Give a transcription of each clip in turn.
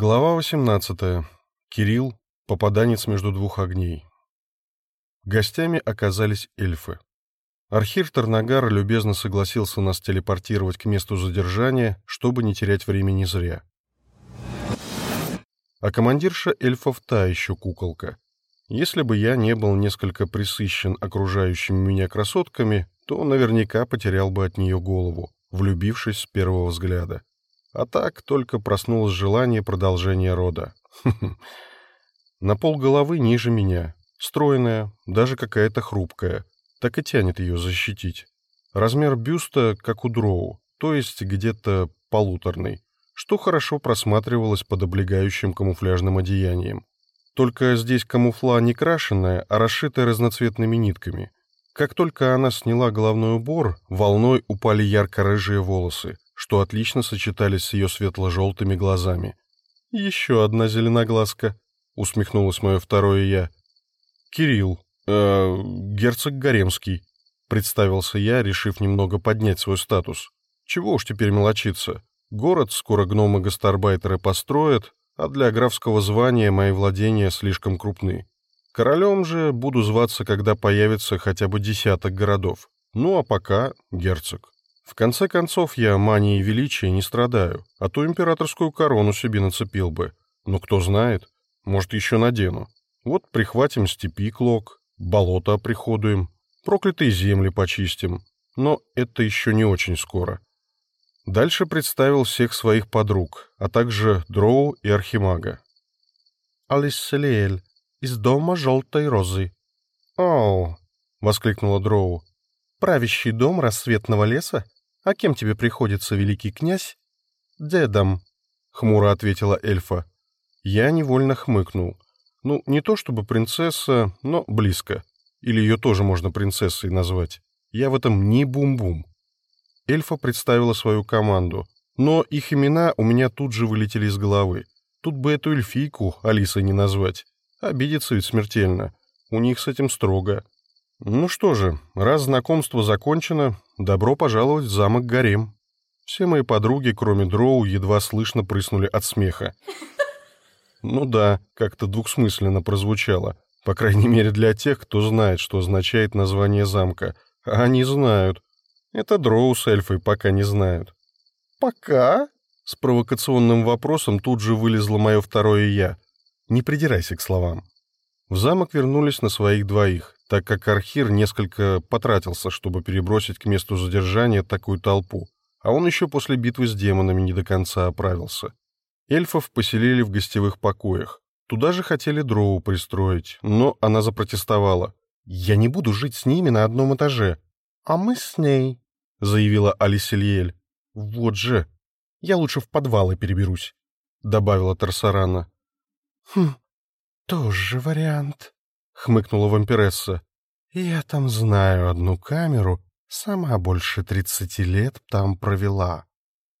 Глава 18. Кирилл, попаданец между двух огней. Гостями оказались эльфы. Архир Тарнагар любезно согласился нас телепортировать к месту задержания, чтобы не терять времени зря. А командирша эльфов та еще куколка. Если бы я не был несколько присыщен окружающими меня красотками, то наверняка потерял бы от нее голову, влюбившись с первого взгляда. А так только проснулось желание продолжения рода. На пол головы ниже меня. Стройная, даже какая-то хрупкая. Так и тянет ее защитить. Размер бюста, как у дроу, то есть где-то полуторный, что хорошо просматривалось под облегающим камуфляжным одеянием. Только здесь камуфла не крашеная, а расшитая разноцветными нитками. Как только она сняла головной убор, волной упали ярко-рыжие волосы, что отлично сочетались с ее светло-желтыми глазами. «Еще одна зеленоглазка», — усмехнулось мое второе «я». «Кирилл, э, герцог Гаремский», — представился я, решив немного поднять свой статус. «Чего уж теперь мелочиться. Город скоро гномы-гастарбайтеры построят, а для графского звания мои владения слишком крупны. Королем же буду зваться, когда появится хотя бы десяток городов. Ну а пока герцог». В конце концов, я манией величия не страдаю, а то императорскую корону себе нацепил бы. Но кто знает, может, еще надену. Вот прихватим степи клок, болото оприходуем, проклятые земли почистим. Но это еще не очень скоро. Дальше представил всех своих подруг, а также Дроу и Архимага. «Алисселиэль, из дома желтой розы». «Оу!» — воскликнула Дроу. «Правящий дом рассветного леса?» «А кем тебе приходится, великий князь?» «Дедом», — хмуро ответила эльфа. Я невольно хмыкнул. Ну, не то чтобы принцесса, но близко. Или ее тоже можно принцессой назвать. Я в этом не бум-бум. Эльфа представила свою команду, но их имена у меня тут же вылетели из головы. Тут бы эту эльфийку Алисой не назвать. Обидится ведь смертельно. У них с этим строго. Ну что же, раз знакомство закончено, добро пожаловать в замок Гарем. Все мои подруги, кроме Дроу, едва слышно прыснули от смеха. Ну да, как-то двухсмысленно прозвучало. По крайней мере для тех, кто знает, что означает название замка. А они знают. Это Дроу с эльфой пока не знают. «Пока?» С провокационным вопросом тут же вылезло мое второе «я». Не придирайся к словам. В замок вернулись на своих двоих так как Архир несколько потратился, чтобы перебросить к месту задержания такую толпу, а он еще после битвы с демонами не до конца оправился. Эльфов поселили в гостевых покоях. Туда же хотели Дроу пристроить, но она запротестовала. «Я не буду жить с ними на одном этаже». «А мы с ней», — заявила Алисельель. «Вот же! Я лучше в подвалы переберусь», — добавила Тарсарана. «Хм, тоже вариант», — хмыкнула вампиресса. «Я там знаю одну камеру, сама больше тридцати лет там провела».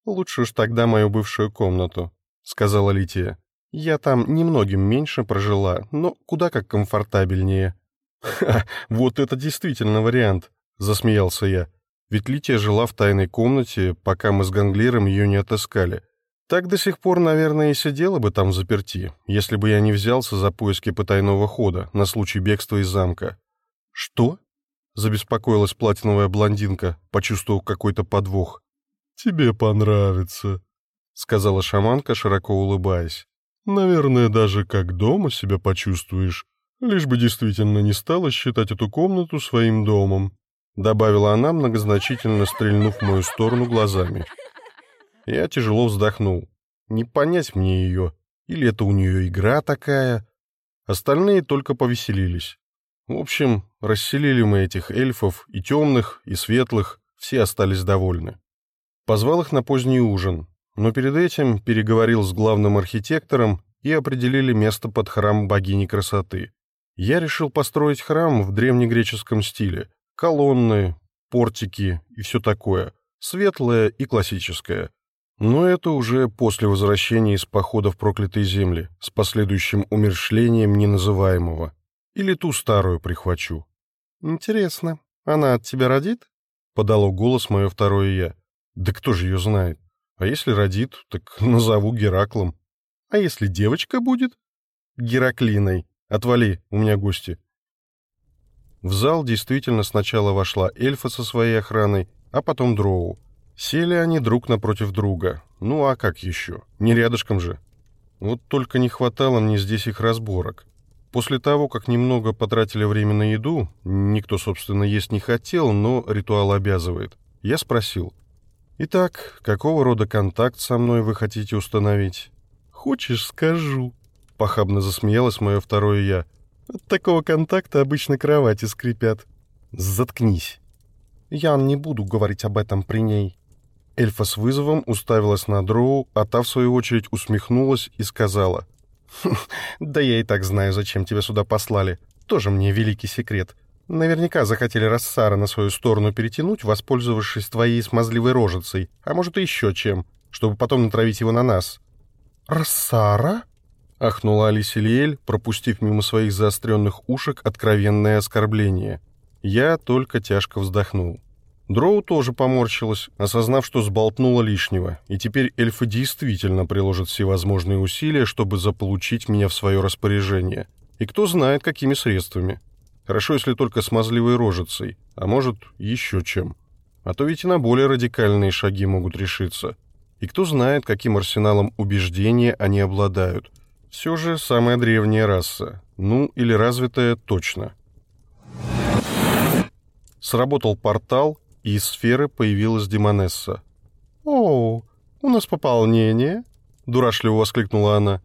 «Лучше уж тогда мою бывшую комнату», — сказала Лития. «Я там немногим меньше прожила, но куда как комфортабельнее». «Ха, вот это действительно вариант», — засмеялся я. «Ведь Лития жила в тайной комнате, пока мы с Ганглиром ее не отыскали. Так до сих пор, наверное, и сидела бы там заперти, если бы я не взялся за поиски потайного хода на случай бегства из замка. «Что?» — забеспокоилась платиновая блондинка, почувствовав какой-то подвох. «Тебе понравится», — сказала шаманка, широко улыбаясь. «Наверное, даже как дома себя почувствуешь, лишь бы действительно не стала считать эту комнату своим домом», — добавила она, многозначительно стрельнув в мою сторону глазами. Я тяжело вздохнул. Не понять мне ее. Или это у нее игра такая? Остальные только повеселились. В общем, расселили мы этих эльфов, и темных, и светлых, все остались довольны. Позвал их на поздний ужин, но перед этим переговорил с главным архитектором и определили место под храм богини красоты. Я решил построить храм в древнегреческом стиле. Колонны, портики и все такое. Светлое и классическое. Но это уже после возвращения из похода в проклятые земли, с последующим умершлением неназываемого. Или ту старую прихвачу. «Интересно, она от тебя родит?» — подало голос мое второе «я». «Да кто же ее знает? А если родит, так назову Гераклом». А если девочка будет? Гераклиной. Отвали, у меня гости. В зал действительно сначала вошла эльфа со своей охраной, а потом дроу. Сели они друг напротив друга. Ну а как еще? Не рядышком же. Вот только не хватало мне здесь их разборок. После того, как немного потратили время на еду, никто, собственно, есть не хотел, но ритуал обязывает, я спросил. «Итак, какого рода контакт со мной вы хотите установить?» «Хочешь, скажу», — похабно засмеялось мое второе «я». «От такого контакта обычно кровати скрипят». «Заткнись». «Я не буду говорить об этом при ней». Эльфа с вызовом уставилась на Дроу, а та, в свою очередь, усмехнулась и сказала. «Да я и так знаю, зачем тебя сюда послали. Тоже мне великий секрет. Наверняка захотели Рассара на свою сторону перетянуть, воспользовавшись твоей смазливой рожицей, а может и еще чем, чтобы потом натравить его на нас». «Рассара?» — ахнула Алисилиэль, пропустив мимо своих заостренных ушек откровенное оскорбление. Я только тяжко вздохнул. Дроу тоже поморщилась, осознав, что сболтнула лишнего, и теперь эльфы действительно приложат все возможные усилия, чтобы заполучить меня в свое распоряжение. И кто знает, какими средствами. Хорошо, если только смазливой рожицей, а может, еще чем. А то ведь и на более радикальные шаги могут решиться. И кто знает, каким арсеналом убеждения они обладают. Все же самая древняя раса. Ну, или развитая точно. Сработал портал, и из сферы появилась Демонесса. «О, у нас пополнение!» — дурашливо воскликнула она.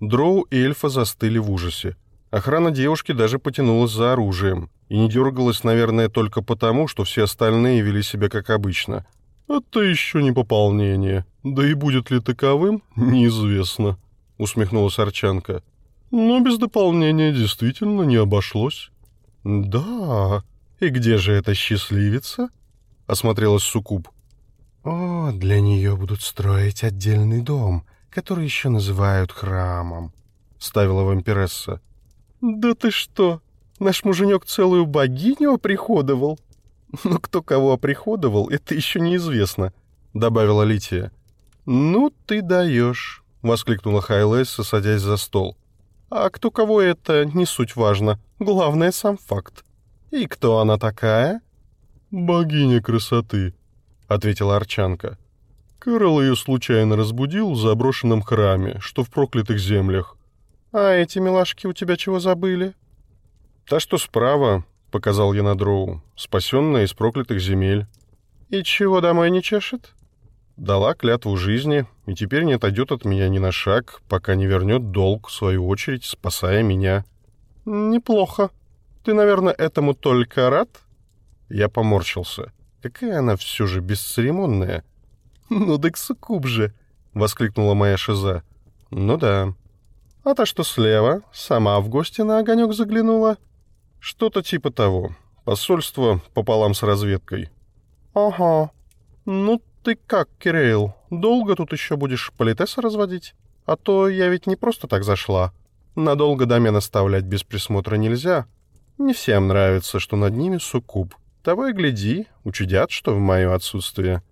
Дроу и эльфа застыли в ужасе. Охрана девушки даже потянулась за оружием и не дергалась, наверное, только потому, что все остальные вели себя как обычно. «Это еще не пополнение. Да и будет ли таковым, неизвестно», — усмехнулась Арчанка. «Но без дополнения действительно не обошлось». «Да? И где же эта счастливица?» — осмотрелась Сукуб. «О, для нее будут строить отдельный дом, который еще называют храмом», — ставила вампиресса. «Да ты что, наш муженек целую богиню оприходовал?» «Ну, кто кого оприходовал, это еще неизвестно», — добавила Лития. «Ну, ты даешь», — воскликнула Хайлесса, садясь за стол. «А кто кого это, не суть важно. Главное, сам факт. И кто она такая?» «Богиня красоты», — ответила Арчанка. Кэрол ее случайно разбудил в заброшенном храме, что в проклятых землях. «А эти милашки у тебя чего забыли?» «Та, что справа», — показал я на дроу, спасенная из проклятых земель. «И чего домой не чешет?» Дала клятву жизни, и теперь не отойдет от меня ни на шаг, пока не вернет долг, в свою очередь, спасая меня. «Неплохо. Ты, наверное, этому только рад?» Я поморщился. Какая она все же бесцеремонная. «Ну, дык суккуб же!» — воскликнула моя шиза. «Ну да». «А та, что слева, сама в гости на огонек заглянула?» «Что-то типа того. Посольство пополам с разведкой». «Ага. Ну ты как, Кирейл, долго тут еще будешь политеса разводить? А то я ведь не просто так зашла. Надолго домен оставлять без присмотра нельзя. Не всем нравится, что над ними суккуб. Того и гляди, учудят, что в мое отсутствие.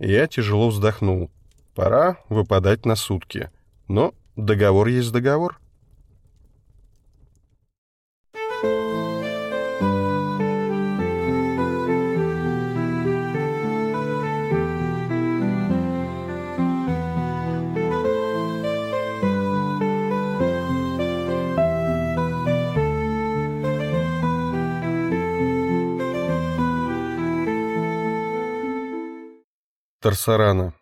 Я тяжело вздохнул. Пора выпадать на сутки. Но договор есть договор. Тарсарана.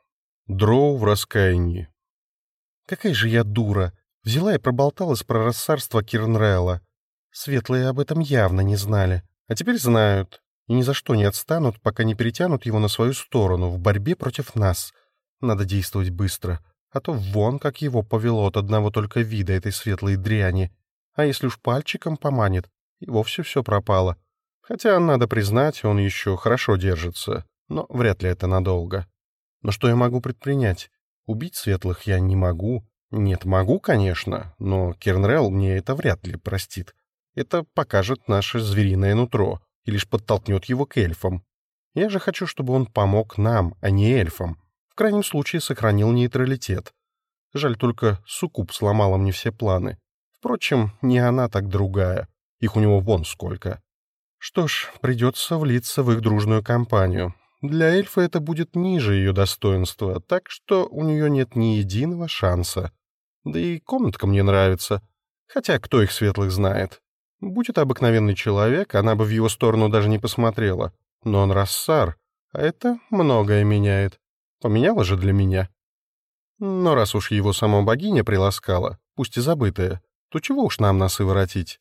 Дроу в раскаянии. Какая же я дура! Взяла и проболталась про рассарство Кирнрелла. Светлые об этом явно не знали, а теперь знают. И ни за что не отстанут, пока не перетянут его на свою сторону в борьбе против нас. Надо действовать быстро, а то вон как его повело от одного только вида этой светлой дряни. А если уж пальчиком поманит, и вовсе все пропало. Хотя, надо признать, он еще хорошо держится но вряд ли это надолго. Но что я могу предпринять? Убить светлых я не могу. Нет, могу, конечно, но Кернрелл мне это вряд ли простит. Это покажет наше звериное нутро и лишь подтолкнет его к эльфам. Я же хочу, чтобы он помог нам, а не эльфам. В крайнем случае сохранил нейтралитет. Жаль только, Сукуб сломала мне все планы. Впрочем, не она, так другая. Их у него вон сколько. Что ж, придется влиться в их дружную компанию. Для эльфа это будет ниже ее достоинства, так что у нее нет ни единого шанса. Да и комнатка мне нравится. Хотя кто их светлых знает. Будь это обыкновенный человек, она бы в его сторону даже не посмотрела. Но он рассар, а это многое меняет. Поменяла же для меня. Но раз уж его сама богиня приласкала, пусть и забытая, то чего уж нам нас воротить?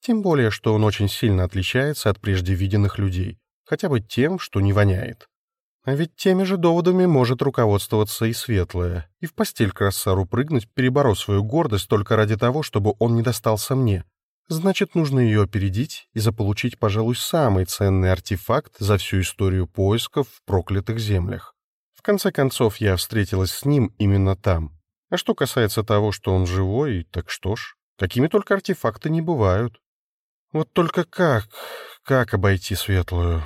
Тем более, что он очень сильно отличается от прежде виденных людей, хотя бы тем, что не воняет. А ведь теми же доводами может руководствоваться и светлая, и в постель к прыгнуть, переборов свою гордость только ради того, чтобы он не достался мне. Значит, нужно ее опередить и заполучить, пожалуй, самый ценный артефакт за всю историю поисков в проклятых землях. В конце концов, я встретилась с ним именно там. А что касается того, что он живой, так что ж, какими только артефакты не бывают. Вот только как, как обойти светлую?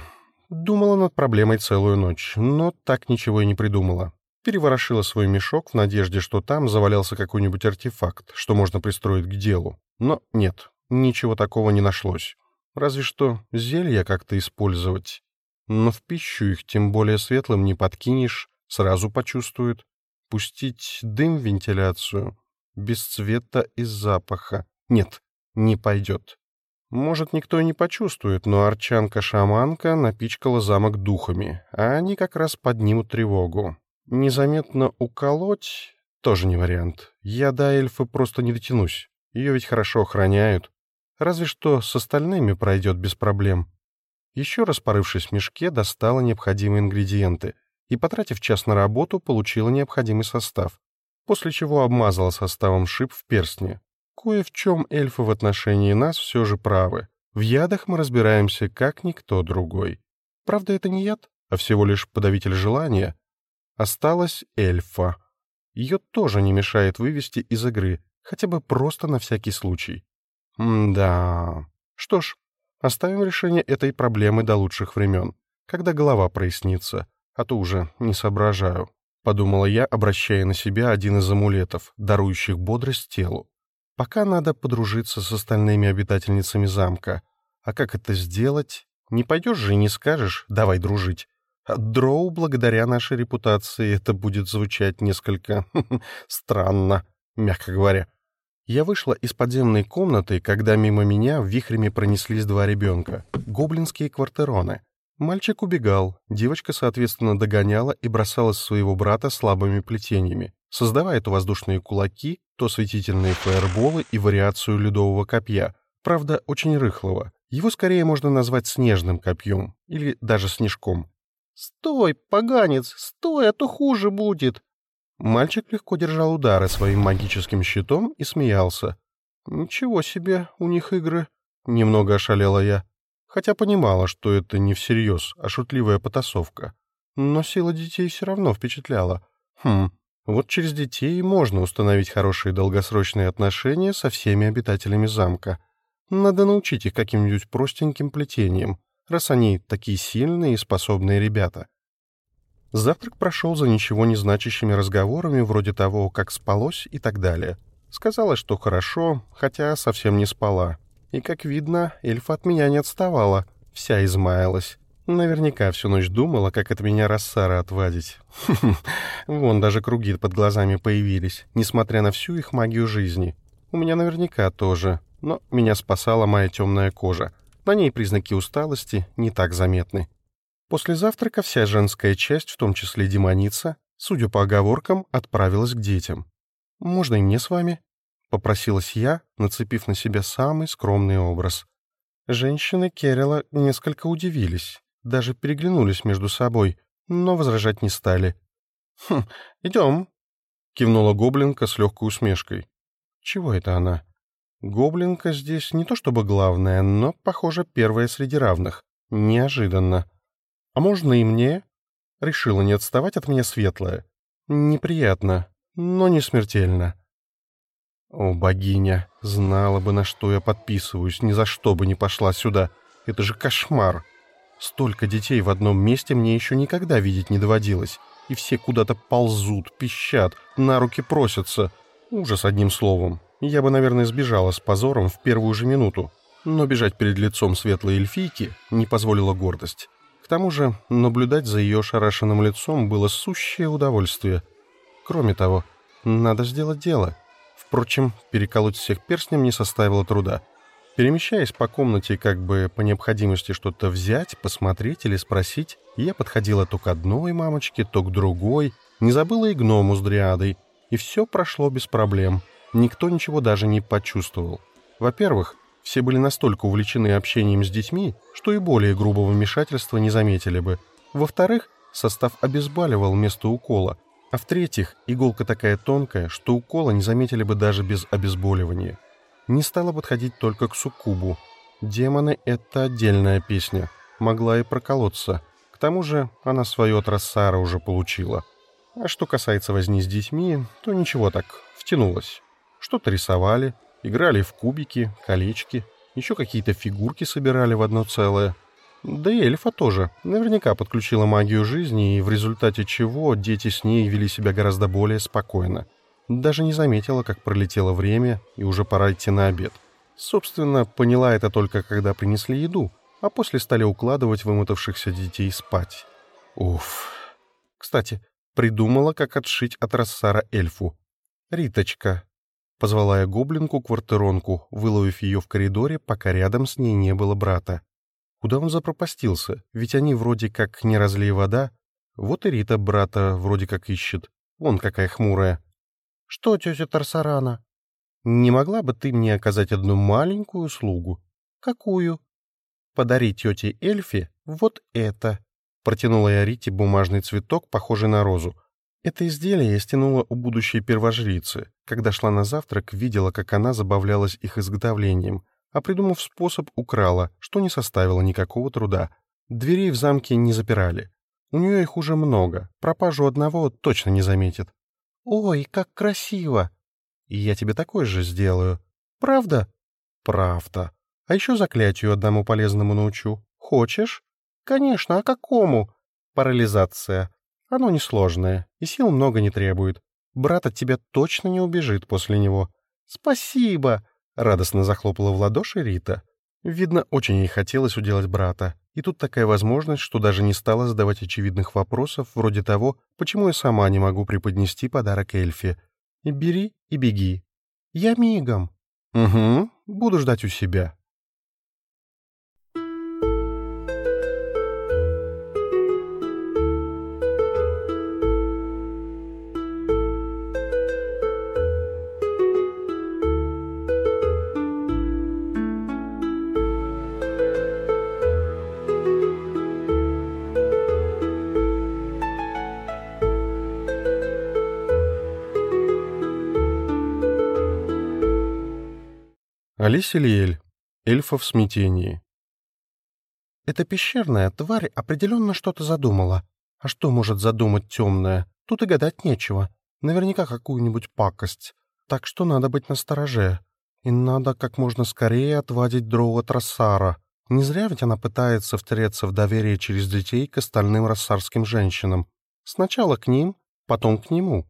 Думала над проблемой целую ночь, но так ничего и не придумала. Переворошила свой мешок в надежде, что там завалялся какой-нибудь артефакт, что можно пристроить к делу. Но нет, ничего такого не нашлось. Разве что зелья как-то использовать. Но в пищу их тем более светлым не подкинешь, сразу почувствуют. Пустить дым в вентиляцию, без цвета и запаха. Нет, не пойдет. Может, никто и не почувствует, но арчанка-шаманка напичкала замок духами, а они как раз поднимут тревогу. Незаметно уколоть — тоже не вариант. Я до эльфа просто не дотянусь. Ее ведь хорошо охраняют. Разве что с остальными пройдет без проблем. Еще раз порывшись в мешке, достала необходимые ингредиенты и, потратив час на работу, получила необходимый состав, после чего обмазала составом шип в перстне. Кое в чем эльфы в отношении нас все же правы. В ядах мы разбираемся, как никто другой. Правда, это не яд, а всего лишь подавитель желания. Осталась эльфа. Ее тоже не мешает вывести из игры, хотя бы просто на всякий случай. М-да. Что ж, оставим решение этой проблемы до лучших времен, когда голова прояснится, а то уже не соображаю. Подумала я, обращая на себя один из амулетов, дарующих бодрость телу. Пока надо подружиться с остальными обитательницами замка. А как это сделать? Не пойдешь же и не скажешь «давай дружить». От дроу, благодаря нашей репутации, это будет звучать несколько странно, мягко говоря. Я вышла из подземной комнаты, когда мимо меня вихрями пронеслись два ребенка — гоблинские квартероны. Мальчик убегал, девочка, соответственно, догоняла и бросала своего брата слабыми плетениями, создавая то воздушные кулаки, то светительные фаерболы и вариацию ледового копья, правда, очень рыхлого. Его скорее можно назвать снежным копьем или даже снежком. «Стой, поганец, стой, а то хуже будет!» Мальчик легко держал удары своим магическим щитом и смеялся. «Ничего себе, у них игры!» — немного ошалела я. Хотя понимала, что это не всерьез, а шутливая потасовка. Но сила детей все равно впечатляла. Хм, вот через детей можно установить хорошие долгосрочные отношения со всеми обитателями замка. Надо научить их каким-нибудь простеньким плетением, раз они такие сильные и способные ребята. Завтрак прошел за ничего не значащими разговорами, вроде того, как спалось и так далее. Сказала, что хорошо, хотя совсем не спала. И, как видно, эльфа от меня не отставала, вся измаялась. Наверняка всю ночь думала, как от меня Рассара отвадить. Вон даже круги под глазами появились, несмотря на всю их магию жизни. У меня наверняка тоже, но меня спасала моя темная кожа. На ней признаки усталости не так заметны. После завтрака вся женская часть, в том числе демоница, судя по оговоркам, отправилась к детям. «Можно и мне с вами?» — попросилась я, нацепив на себя самый скромный образ. Женщины Керрила несколько удивились, даже переглянулись между собой, но возражать не стали. «Хм, идем», — кивнула гоблинка с легкой усмешкой. «Чего это она?» Гоблинка здесь не то чтобы главная, но, похоже, первая среди равных. Неожиданно. «А можно и мне?» Решила не отставать от меня светлая. «Неприятно, но не смертельно». О, богиня, знала бы, на что я подписываюсь, ни за что бы не пошла сюда. Это же кошмар. Столько детей в одном месте мне еще никогда видеть не доводилось. и все куда-то ползут, пищат, на руки просятся. Ужас одним словом. Я бы, наверное, сбежала с позором в первую же минуту. Но бежать перед лицом светлой эльфийки не позволила гордость. К тому же наблюдать за ее шарашенным лицом было сущее удовольствие. Кроме того, надо сделать дело. Впрочем, переколоть всех перстнем не составило труда. Перемещаясь по комнате, как бы по необходимости что-то взять, посмотреть или спросить, я подходила то к одной мамочке, то к другой, не забыла и гному с дриадой, и все прошло без проблем. Никто ничего даже не почувствовал. Во-первых, все были настолько увлечены общением с детьми, что и более грубого вмешательства не заметили бы. Во-вторых, состав обезболивал место укола, а в-третьих, иголка такая тонкая, что укола не заметили бы даже без обезболивания не стала подходить только к суккубу. Демоны — это отдельная песня, могла и проколоться. К тому же она свое от Рассара уже получила. А что касается возни с детьми, то ничего так, втянулась. Что-то рисовали, играли в кубики, колечки, еще какие-то фигурки собирали в одно целое. Да и эльфа тоже. Наверняка подключила магию жизни, и в результате чего дети с ней вели себя гораздо более спокойно. Даже не заметила, как пролетело время, и уже пора идти на обед. Собственно, поняла это только, когда принесли еду, а после стали укладывать вымотавшихся детей спать. Уф. Кстати, придумала, как отшить от Рассара эльфу. «Риточка», — позвала я гоблинку-квартиронку, выловив ее в коридоре, пока рядом с ней не было брата. Куда он запропастился? Ведь они вроде как не разлей вода. Вот и Рита брата вроде как ищет. Вон какая хмурая. «Что, тетя Тарсарана?» «Не могла бы ты мне оказать одну маленькую услугу?» «Какую?» «Подари тете Эльфе вот это!» Протянула я Рите бумажный цветок, похожий на розу. Это изделие я стянула у будущей первожрицы. Когда шла на завтрак, видела, как она забавлялась их изготовлением, а придумав способ, украла, что не составило никакого труда. Дверей в замке не запирали. У нее их уже много, пропажу одного точно не заметит. «Ой, как красиво!» «И я тебе такой же сделаю. Правда?» «Правда. А еще заклятию одному полезному научу. Хочешь?» «Конечно, а какому?» «Парализация. Оно несложное, и сил много не требует. Брат от тебя точно не убежит после него». «Спасибо!» — радостно захлопала в ладоши Рита. Видно, очень ей хотелось уделать брата. И тут такая возможность, что даже не стала задавать очевидных вопросов, вроде того, почему я сама не могу преподнести подарок эльфе. Бери и беги. Я мигом. Угу, буду ждать у себя. Алисилиэль. Эльфа в смятении. Эта пещерная тварь определенно что-то задумала. А что может задумать темная? Тут и гадать нечего. Наверняка какую-нибудь пакость. Так что надо быть настороже. И надо как можно скорее отводить дроу от Рассара. Не зря ведь она пытается втереться в доверие через детей к остальным рассарским женщинам. Сначала к ним, потом к нему.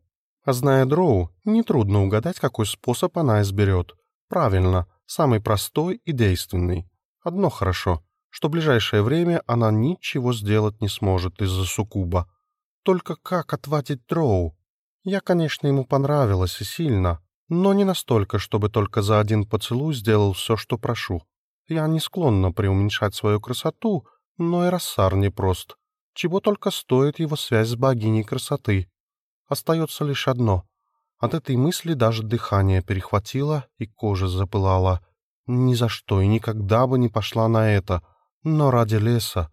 А зная дроу, нетрудно угадать, какой способ она изберет. Правильно, самый простой и действенный. Одно хорошо, что в ближайшее время она ничего сделать не сможет из-за суккуба. Только как отвадить Дроу? Я, конечно, ему понравилась и сильно, но не настолько, чтобы только за один поцелуй сделал все, что прошу. Я не склонна преуменьшать свою красоту, но и Рассар непрост. Чего только стоит его связь с богиней красоты. Остается лишь одно от этой мысли даже дыхание перехватило и кожа запылала. Ни за что и никогда бы не пошла на это. Но ради леса,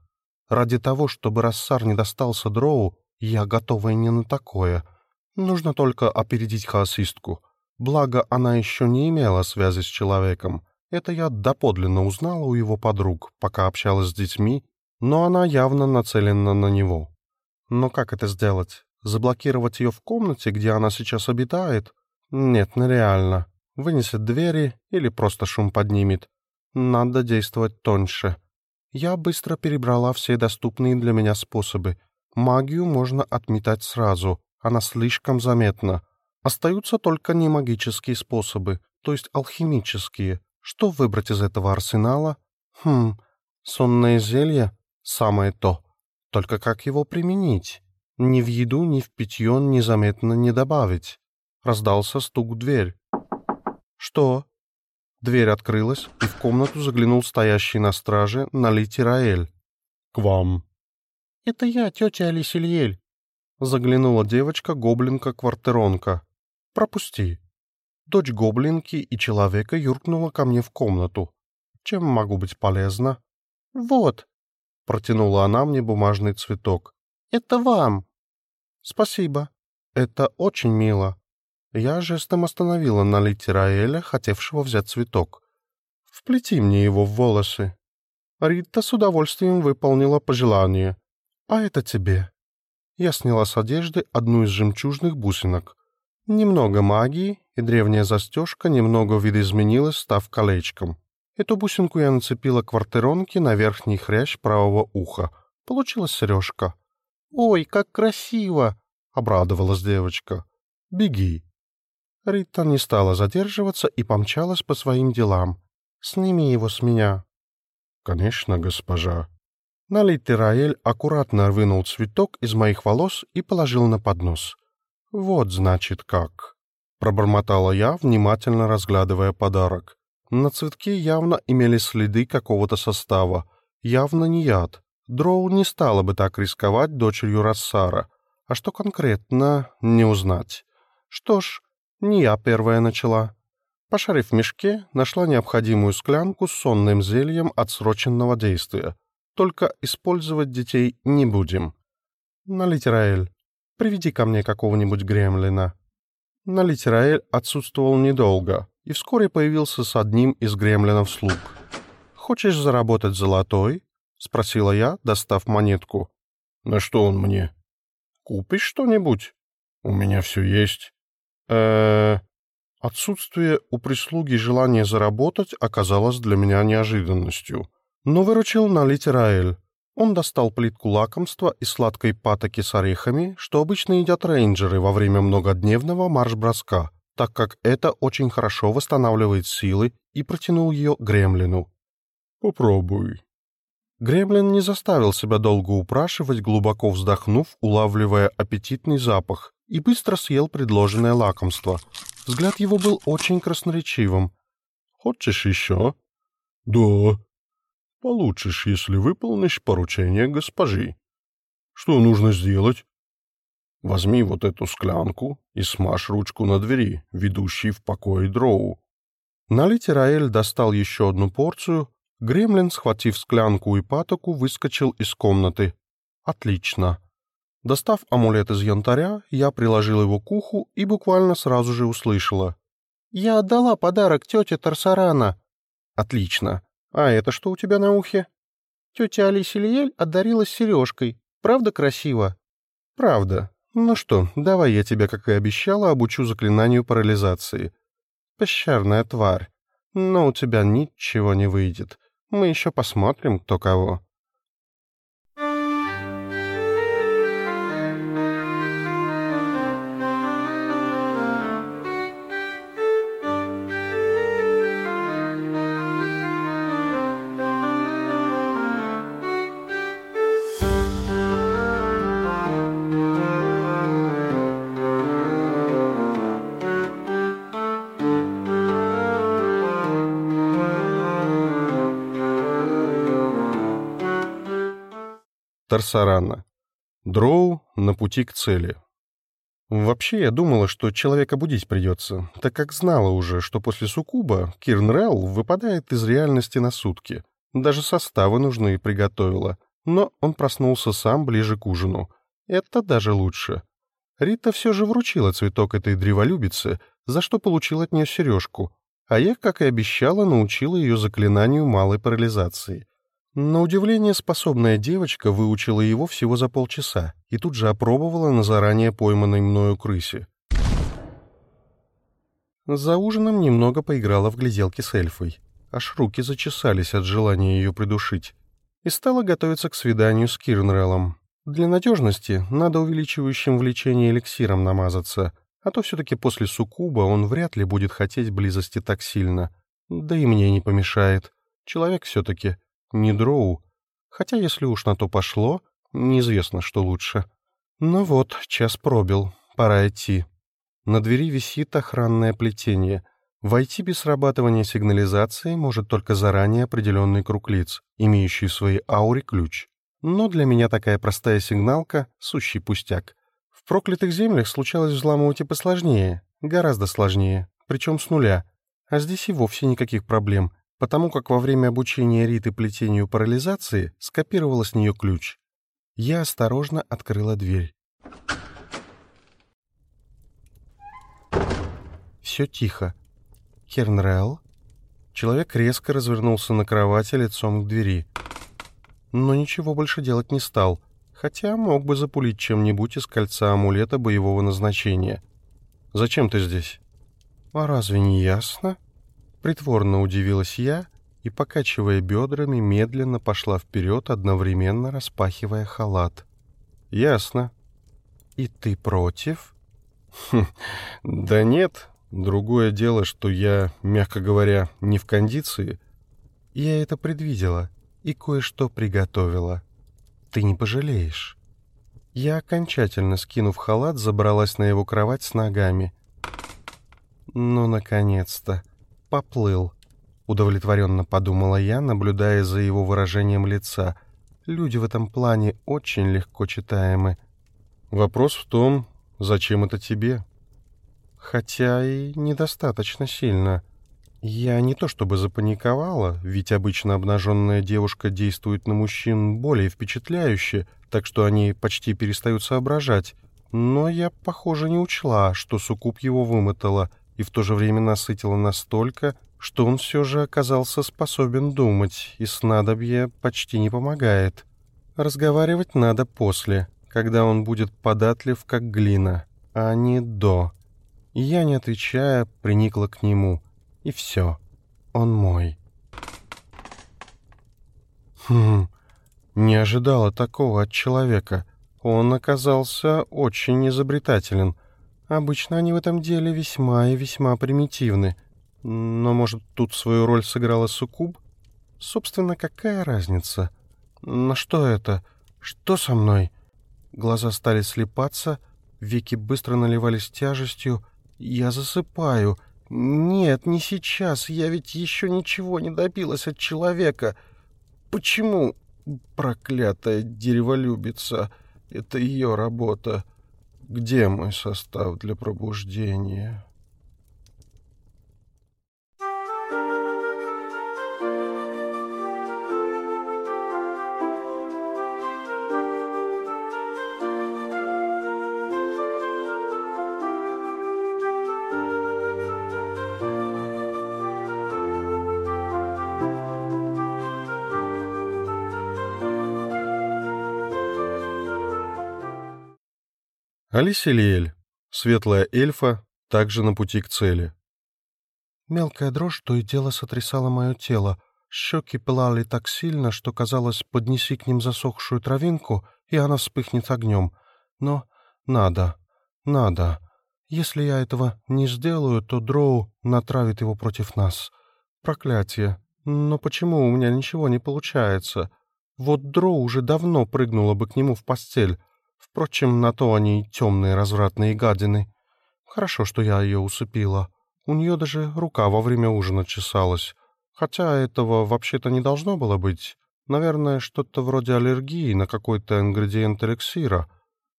ради того, чтобы рассар не достался дроу, я готова и не на такое. Нужно только опередить хаосистку. Благо, она еще не имела связи с человеком. Это я доподлинно узнала у его подруг, пока общалась с детьми, но она явно нацелена на него. Но как это сделать? Заблокировать ее в комнате, где она сейчас обитает? Нет, нереально. Вынесет двери или просто шум поднимет. Надо действовать тоньше. Я быстро перебрала все доступные для меня способы. Магию можно отметать сразу, она слишком заметна. Остаются только немагические способы, то есть алхимические. Что выбрать из этого арсенала? Хм, сонное зелье — самое то. Только как его применить? Ни в еду, ни в питье незаметно не добавить. Раздался стук в дверь. «Что?» Дверь открылась, и в комнату заглянул стоящий на страже Налити Раэль. «К вам». «Это я, тетя Алисильель». Заглянула девочка-гоблинка-квартиронка. «Пропусти». Дочь гоблинки и человека юркнула ко мне в комнату. «Чем могу быть полезна?» «Вот», — протянула она мне бумажный цветок. «Это вам». «Спасибо. Это очень мило». Я жестом остановила на Раэля, хотевшего взять цветок. «Вплети мне его в волосы». Рита с удовольствием выполнила пожелание. «А это тебе». Я сняла с одежды одну из жемчужных бусинок. Немного магии, и древняя застежка немного видоизменилась, став колечком. Эту бусинку я нацепила квартиронке на верхний хрящ правого уха. Получилась сережка. «Ой, как красиво!» — обрадовалась девочка. «Беги!» Рита не стала задерживаться и помчалась по своим делам. «Сними его с меня». «Конечно, госпожа». Налитый Раэль аккуратно вынул цветок из моих волос и положил на поднос. «Вот, значит, как!» — пробормотала я, внимательно разглядывая подарок. На цветке явно имели следы какого-то состава. Явно не яд. Дроу не стала бы так рисковать дочерью Рассара. А что конкретно, не узнать. Что ж, не я первая начала. Пошарив в мешке, нашла необходимую склянку с сонным зельем отсроченного действия. Только использовать детей не будем. Налить Раэль. Приведи ко мне какого-нибудь гремлина». Налитераэль отсутствовал недолго и вскоре появился с одним из гремлинов слуг. «Хочешь заработать золотой?» — спросила я, достав монетку. «На что он мне?» «Купишь что-нибудь?» «У меня все есть». э Отсутствие у прислуги желания заработать оказалось для меня неожиданностью. Но выручил налить Раэль. Он достал плитку лакомства и сладкой патоки с орехами, что обычно едят рейнджеры во время многодневного марш-броска, так как это очень хорошо восстанавливает силы, и протянул ее Гремлину. «Попробуй». Гремлин не заставил себя долго упрашивать, глубоко вздохнув, улавливая аппетитный запах, и быстро съел предложенное лакомство. Взгляд его был очень красноречивым. «Хочешь еще?» «Да», Получишь, если выполнишь поручение госпожи. Что нужно сделать? Возьми вот эту склянку и смажь ручку на двери, ведущей в покой дроу. Налить Раэль достал еще одну порцию. Гремлин, схватив склянку и патоку, выскочил из комнаты. Отлично. Достав амулет из янтаря, я приложил его к уху и буквально сразу же услышала. «Я отдала подарок тете Тарсарана». «Отлично. «А это что у тебя на ухе?» «Тетя Алисильель одарилась сережкой. Правда красиво?» «Правда. Ну что, давай я тебя, как и обещала, обучу заклинанию парализации. Пещерная тварь. Но у тебя ничего не выйдет. Мы еще посмотрим, кто кого». Тарсарана. Дроу на пути к цели. Вообще, я думала, что человека будить придется, так как знала уже, что после суккуба Кирн Релл выпадает из реальности на сутки. Даже составы нужны приготовила. Но он проснулся сам ближе к ужину. Это даже лучше. Рита все же вручила цветок этой древолюбице, за что получила от нее сережку, а я, как и обещала, научила ее заклинанию малой парализации. На удивление, способная девочка выучила его всего за полчаса и тут же опробовала на заранее пойманной мною крысе. За ужином немного поиграла в гляделки с эльфой. Аж руки зачесались от желания ее придушить. И стала готовиться к свиданию с Кирнреллом. Для надежности надо увеличивающим влечение эликсиром намазаться, а то все-таки после суккуба он вряд ли будет хотеть близости так сильно. Да и мне не помешает. Человек все-таки не дроу. Хотя, если уж на то пошло, неизвестно, что лучше. Ну вот, час пробил, пора идти. На двери висит охранное плетение. Войти без срабатывания сигнализации может только заранее определенный круг лиц, имеющий в своей ауре ключ. Но для меня такая простая сигналка — сущий пустяк. В проклятых землях случалось взламывать и посложнее, гораздо сложнее, причем с нуля. А здесь и вовсе никаких проблем, потому как во время обучения Риты плетению парализации скопировала с нее ключ. Я осторожно открыла дверь. Все тихо. Кернрелл? Человек резко развернулся на кровати лицом к двери. Но ничего больше делать не стал, хотя мог бы запулить чем-нибудь из кольца амулета боевого назначения. «Зачем ты здесь?» «А разве не ясно?» Притворно удивилась я и, покачивая бедрами, медленно пошла вперед, одновременно распахивая халат. «Ясно». «И ты против?» «Хм, да нет. Другое дело, что я, мягко говоря, не в кондиции». «Я это предвидела и кое-что приготовила. Ты не пожалеешь». Я, окончательно скинув халат, забралась на его кровать с ногами. «Ну, наконец-то! Поплыл!» Удовлетворенно подумала я, наблюдая за его выражением лица. Люди в этом плане очень легко читаемы. Вопрос в том, зачем это тебе? Хотя и недостаточно сильно. Я не то чтобы запаниковала, ведь обычно обнаженная девушка действует на мужчин более впечатляюще, так что они почти перестают соображать. Но я, похоже, не учла, что суккуб его вымотала и в то же время насытила настолько, что он все же оказался способен думать, и снадобье почти не помогает. Разговаривать надо после, когда он будет податлив, как глина, а не до. Я, не отвечая, приникла к нему. И все. Он мой. Хм, не ожидала такого от человека. Он оказался очень изобретателен. Обычно они в этом деле весьма и весьма примитивны — но, может, тут свою роль сыграла Суккуб? Собственно, какая разница? На что это? Что со мной? Глаза стали слепаться, веки быстро наливались тяжестью. Я засыпаю. Нет, не сейчас. Я ведь еще ничего не добилась от человека. Почему? Проклятая дереволюбица. Это ее работа. Где мой состав для пробуждения?» Алисилиэль, светлая эльфа, также на пути к цели. Мелкая дрожь то и дело сотрясала мое тело. Щеки пылали так сильно, что казалось, поднеси к ним засохшую травинку, и она вспыхнет огнем. Но надо, надо. Если я этого не сделаю, то Дроу натравит его против нас. Проклятие. Но почему у меня ничего не получается? Вот Дроу уже давно прыгнула бы к нему в постель, Впрочем, на то они темные развратные гадины. Хорошо, что я ее усыпила. У нее даже рука во время ужина чесалась. Хотя этого вообще-то не должно было быть. Наверное, что-то вроде аллергии на какой-то ингредиент эликсира.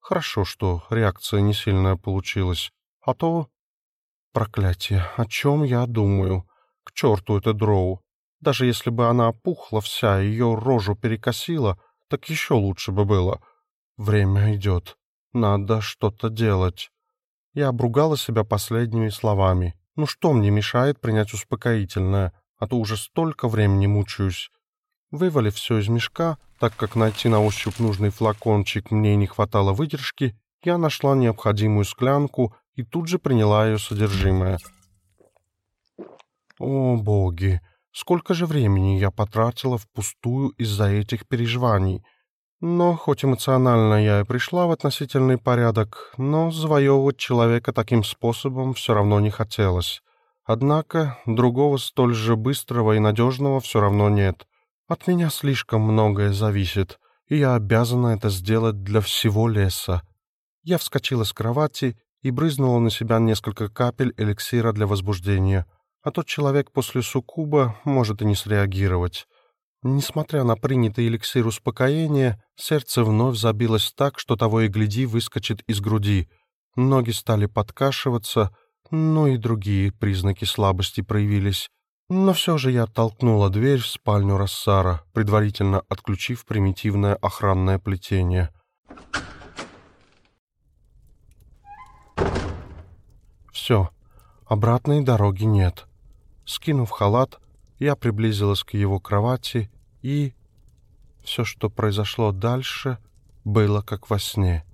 Хорошо, что реакция не сильная получилась. А то... Проклятие, о чем я думаю? К черту это дроу. Даже если бы она опухла вся, ее рожу перекосила, так еще лучше бы было. Время идет. Надо что-то делать. Я обругала себя последними словами. Ну что мне мешает принять успокоительное, а то уже столько времени мучаюсь. Вывалив все из мешка, так как найти на ощупь нужный флакончик мне не хватало выдержки, я нашла необходимую склянку и тут же приняла ее содержимое. О, боги! Сколько же времени я потратила впустую из-за этих переживаний — Но хоть эмоционально я и пришла в относительный порядок, но завоевывать человека таким способом все равно не хотелось. Однако другого столь же быстрого и надежного все равно нет. От меня слишком многое зависит, и я обязана это сделать для всего леса. Я вскочила с кровати и брызнула на себя несколько капель эликсира для возбуждения, а тот человек после суккуба может и не среагировать. Несмотря на принятый эликсир успокоения, сердце вновь забилось так, что того и гляди выскочит из груди. Ноги стали подкашиваться, ну и другие признаки слабости проявились. Но все же я оттолкнула дверь в спальню Рассара, предварительно отключив примитивное охранное плетение. Все, обратной дороги нет. Скинув халат, я приблизилась к его кровати и... Все, что произошло дальше, было как во сне.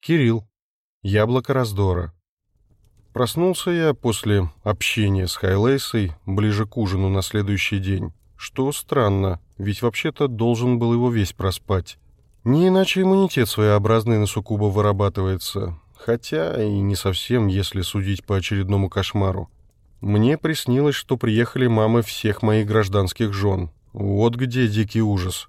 Кирилл. Яблоко раздора. Проснулся я после общения с Хайлейсой ближе к ужину на следующий день. Что странно, ведь вообще-то должен был его весь проспать. Не иначе иммунитет своеобразный на суккуба вырабатывается, хотя и не совсем, если судить по очередному кошмару. Мне приснилось, что приехали мамы всех моих гражданских жен. Вот где дикий ужас.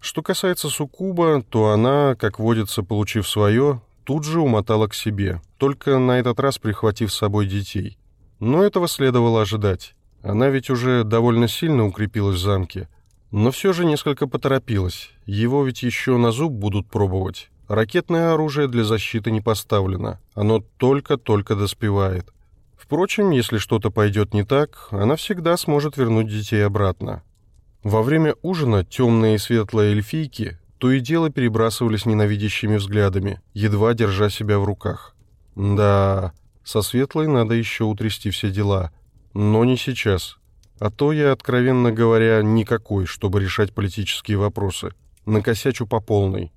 Что касается суккуба, то она, как водится, получив свое, тут же умотала к себе, только на этот раз прихватив с собой детей. Но этого следовало ожидать. Она ведь уже довольно сильно укрепилась в замке. Но все же несколько поторопилась. Его ведь еще на зуб будут пробовать. Ракетное оружие для защиты не поставлено. Оно только-только доспевает. Впрочем, если что-то пойдет не так, она всегда сможет вернуть детей обратно. Во время ужина темные и светлые эльфийки то и дело перебрасывались ненавидящими взглядами, едва держа себя в руках. Да, со Светлой надо еще утрясти все дела, но не сейчас. А то я, откровенно говоря, никакой, чтобы решать политические вопросы. Накосячу по полной.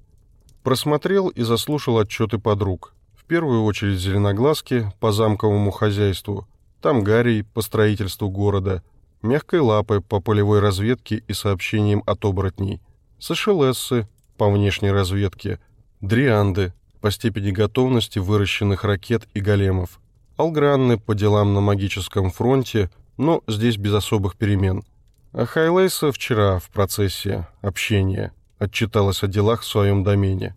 Просмотрел и заслушал отчеты подруг. В первую очередь Зеленоглазки по замковому хозяйству, там Гарри по строительству города, мягкой лапы по полевой разведке и сообщениям от оборотней, Сашелессы по внешней разведке, дрианды по степени готовности выращенных ракет и големов, алгранны по делам на магическом фронте, но здесь без особых перемен. А Хайлейса вчера в процессе общения отчиталась о делах в своем домене.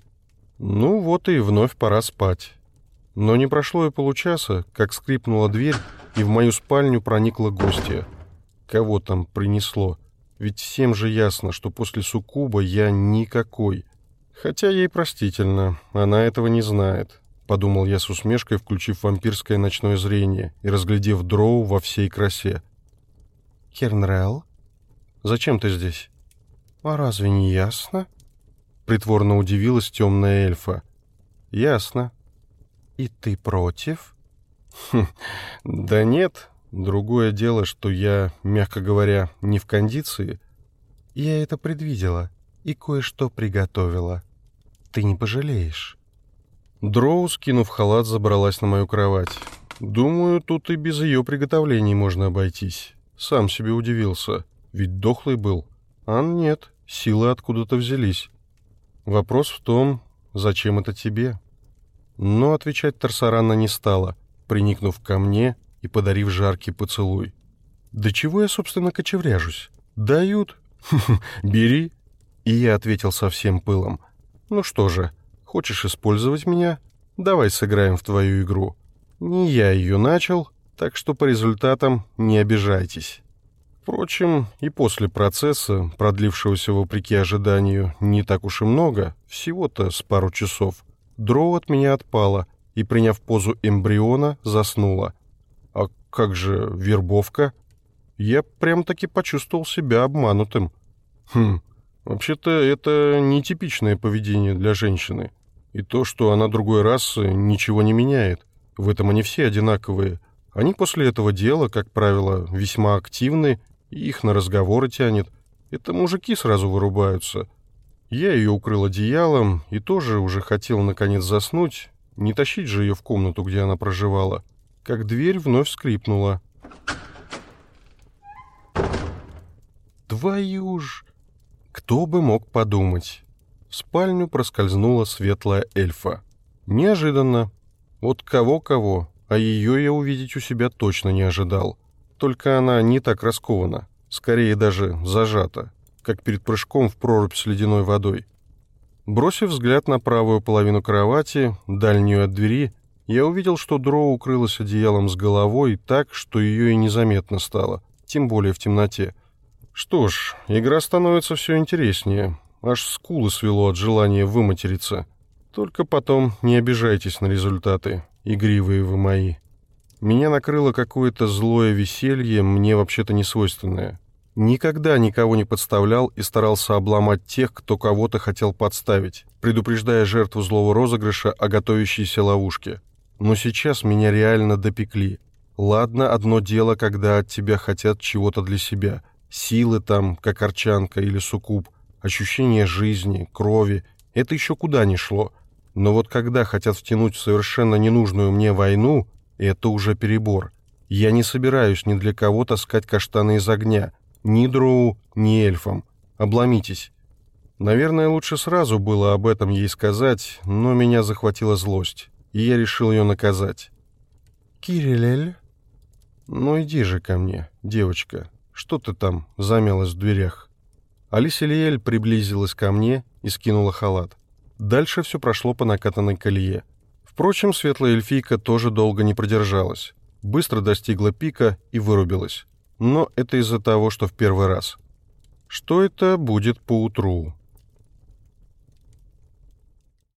Ну вот и вновь пора спать. Но не прошло и получаса, как скрипнула дверь, и в мою спальню проникла гостья. Кого там принесло? Ведь всем же ясно, что после суккуба я никакой. Хотя ей простительно, она этого не знает. Подумал я с усмешкой, включив вампирское ночное зрение и разглядев дроу во всей красе. «Кернрелл?» «Зачем ты здесь?» «А разве не ясно?» Притворно удивилась темная эльфа. «Ясно». «И ты против?» «Хм, да нет, Другое дело, что я, мягко говоря, не в кондиции. Я это предвидела и кое-что приготовила. Ты не пожалеешь. Дроу, скинув халат, забралась на мою кровать. Думаю, тут и без ее приготовлений можно обойтись. Сам себе удивился, ведь дохлый был. А нет, силы откуда-то взялись. Вопрос в том, зачем это тебе? Но отвечать Тарсарана не стала, приникнув ко мне и подарив жаркий поцелуй. «Да чего я, собственно, кочевряжусь? Дают? Бери!» И я ответил со всем пылом. «Ну что же, хочешь использовать меня? Давай сыграем в твою игру. Не я ее начал, так что по результатам не обижайтесь». Впрочем, и после процесса, продлившегося вопреки ожиданию не так уж и много, всего-то с пару часов, дроу от меня отпала и, приняв позу эмбриона, заснула. Как же вербовка? Я прям-таки почувствовал себя обманутым. Хм, вообще-то это нетипичное поведение для женщины. И то, что она другой расы, ничего не меняет. В этом они все одинаковые. Они после этого дела, как правило, весьма активны их на разговоры тянет. Это мужики сразу вырубаются. Я ее укрыл одеялом и тоже уже хотел наконец заснуть, не тащить же ее в комнату, где она проживала, как дверь вновь скрипнула. Твою ж! Кто бы мог подумать? В спальню проскользнула светлая эльфа. Неожиданно. Вот кого-кого, а ее я увидеть у себя точно не ожидал. Только она не так раскована, скорее даже зажата, как перед прыжком в прорубь с ледяной водой. Бросив взгляд на правую половину кровати, дальнюю от двери, я увидел, что Дро укрылась одеялом с головой так, что ее и незаметно стало, тем более в темноте. Что ж, игра становится все интереснее. Аж скулы свело от желания выматериться. Только потом не обижайтесь на результаты, игривые вы мои. Меня накрыло какое-то злое веселье, мне вообще-то не свойственное. Никогда никого не подставлял и старался обломать тех, кто кого-то хотел подставить, предупреждая жертву злого розыгрыша о готовящейся ловушке. Но сейчас меня реально допекли. Ладно, одно дело, когда от тебя хотят чего-то для себя. Силы там, как арчанка или суккуб, ощущение жизни, крови. Это еще куда ни шло. Но вот когда хотят втянуть в совершенно ненужную мне войну, это уже перебор. Я не собираюсь ни для кого таскать каштаны из огня, ни дроу, ни эльфам. Обломитесь. Наверное, лучше сразу было об этом ей сказать, но меня захватила злость, и я решил ее наказать. «Кирилель?» «Ну иди же ко мне, девочка. Что ты там замялась в дверях?» Алисилиэль приблизилась ко мне и скинула халат. Дальше все прошло по накатанной колее. Впрочем, светлая эльфийка тоже долго не продержалась. Быстро достигла пика и вырубилась но это из-за того, что в первый раз. Что это будет поутру?